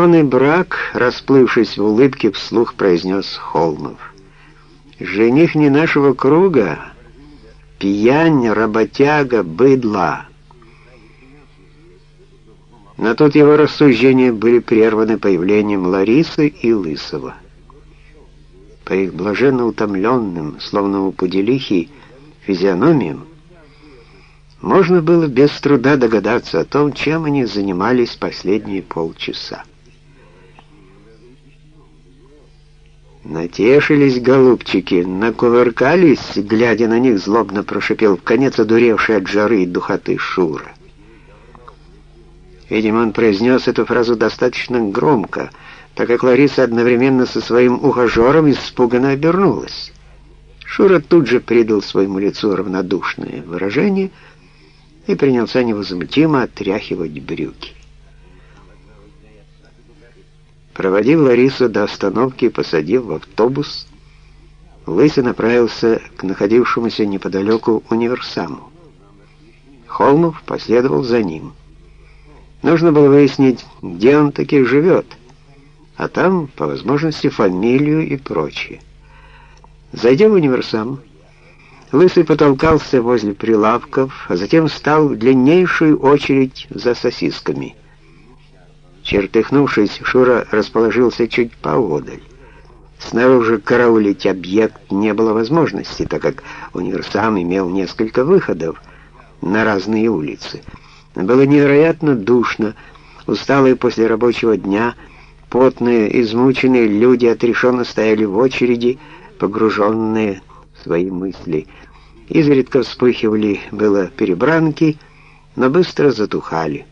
Славный брак, расплывшись в улыбке, вслух произнес Холмов. Жених не нашего круга, пьянь, работяга, быдло. Но тут его рассуждения были прерваны появлением Ларисы и Лысого. По их блаженно утомленным, словно у пуделихи, физиономиям, можно было без труда догадаться о том, чем они занимались последние полчаса. Натешились голубчики, накувыркались, глядя на них, злобно прошипел в конец одуревший от жары и духоты Шура. Видимо, он произнес эту фразу достаточно громко, так как Лариса одновременно со своим ухажером испуганно обернулась. Шура тут же придал своему лицу равнодушное выражение и принялся невозмутимо отряхивать брюки. Проводив Ларису до остановки и посадив в автобус, Лысый направился к находившемуся неподалеку универсаму. Холмов последовал за ним. Нужно было выяснить, где он таки живет, а там, по возможности, фамилию и прочее. Зайдя в универсам, Лысый потолкался возле прилавков, а затем встал в длиннейшую очередь за сосисками. Чертыхнувшись, Шура расположился чуть поодаль. Снаружи караулить объект не было возможности, так как универсам имел несколько выходов на разные улицы. Было невероятно душно, усталые после рабочего дня, потные, измученные люди отрешенно стояли в очереди, погруженные в свои мысли. Изредка вспыхивали было перебранки, но быстро затухали.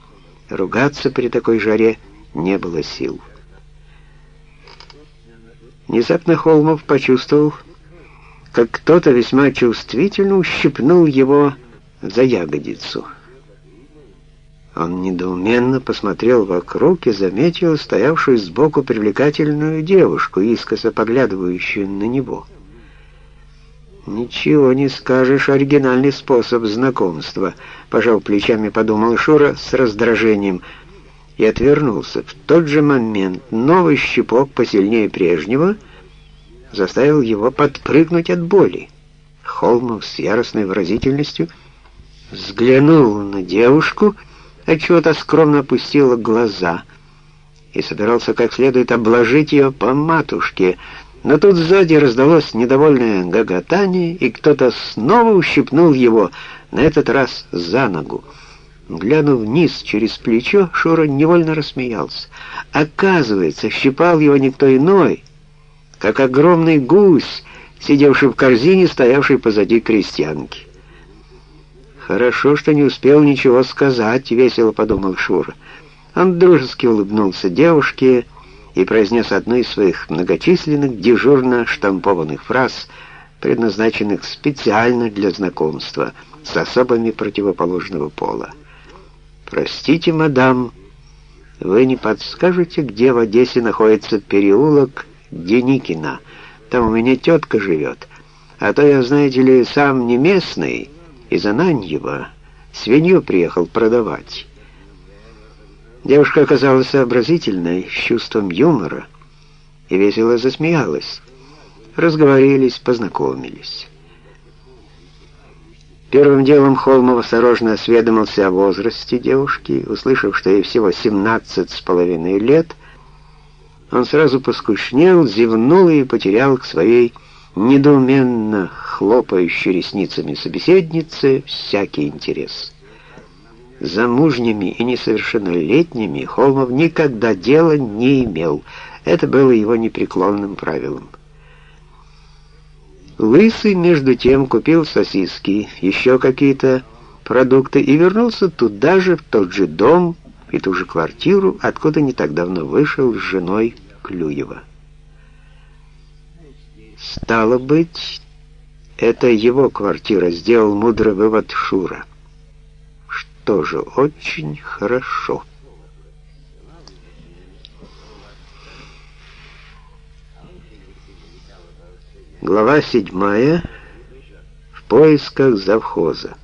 Ругаться при такой жаре не было сил. Внезапно Холмов почувствовал, как кто-то весьма чувствительно ущипнул его за ягодицу. Он недоуменно посмотрел вокруг и заметил стоявшую сбоку привлекательную девушку, искоса поглядывающую на него. «Ничего не скажешь, оригинальный способ знакомства», — пожал плечами, подумал Шура с раздражением и отвернулся. В тот же момент новый щепок посильнее прежнего заставил его подпрыгнуть от боли. Холмов с яростной выразительностью взглянул на девушку — отчего-то скромно опустила глаза и собирался как следует обложить ее по матушке, но тут сзади раздалось недовольное гоготание, и кто-то снова ущипнул его, на этот раз за ногу. Глянув вниз через плечо, Шура невольно рассмеялся. Оказывается, щипал его никто иной, как огромный гусь, сидевший в корзине, стоявший позади крестьянки. «Хорошо, что не успел ничего сказать», — весело подумал Шура. Он дружески улыбнулся девушке и произнес одну из своих многочисленных дежурно штампованных фраз, предназначенных специально для знакомства с особами противоположного пола. «Простите, мадам, вы не подскажете, где в Одессе находится переулок Деникина? Там у меня тетка живет, а то я, знаете ли, сам не местный» из Ананьева свинью приехал продавать. Девушка оказалась сообразительной, с чувством юмора, и весело засмеялась. Разговорились, познакомились. Первым делом Холмов осторожно осведомился о возрасте девушки, услышав, что ей всего 17 с половиной лет, он сразу поскушнел, зевнул и потерял к своей недоуменно хлопающей ресницами собеседницы всякий интерес. Замужними и несовершеннолетними Холмов никогда дела не имел. Это было его непреклонным правилом. Лысый, между тем, купил сосиски, еще какие-то продукты и вернулся туда же, в тот же дом и ту же квартиру, откуда не так давно вышел с женой Клюева. Стало быть, это его квартира, сделал мудрый вывод Шура. Что же, очень хорошо. Глава седьмая. В поисках завхоза.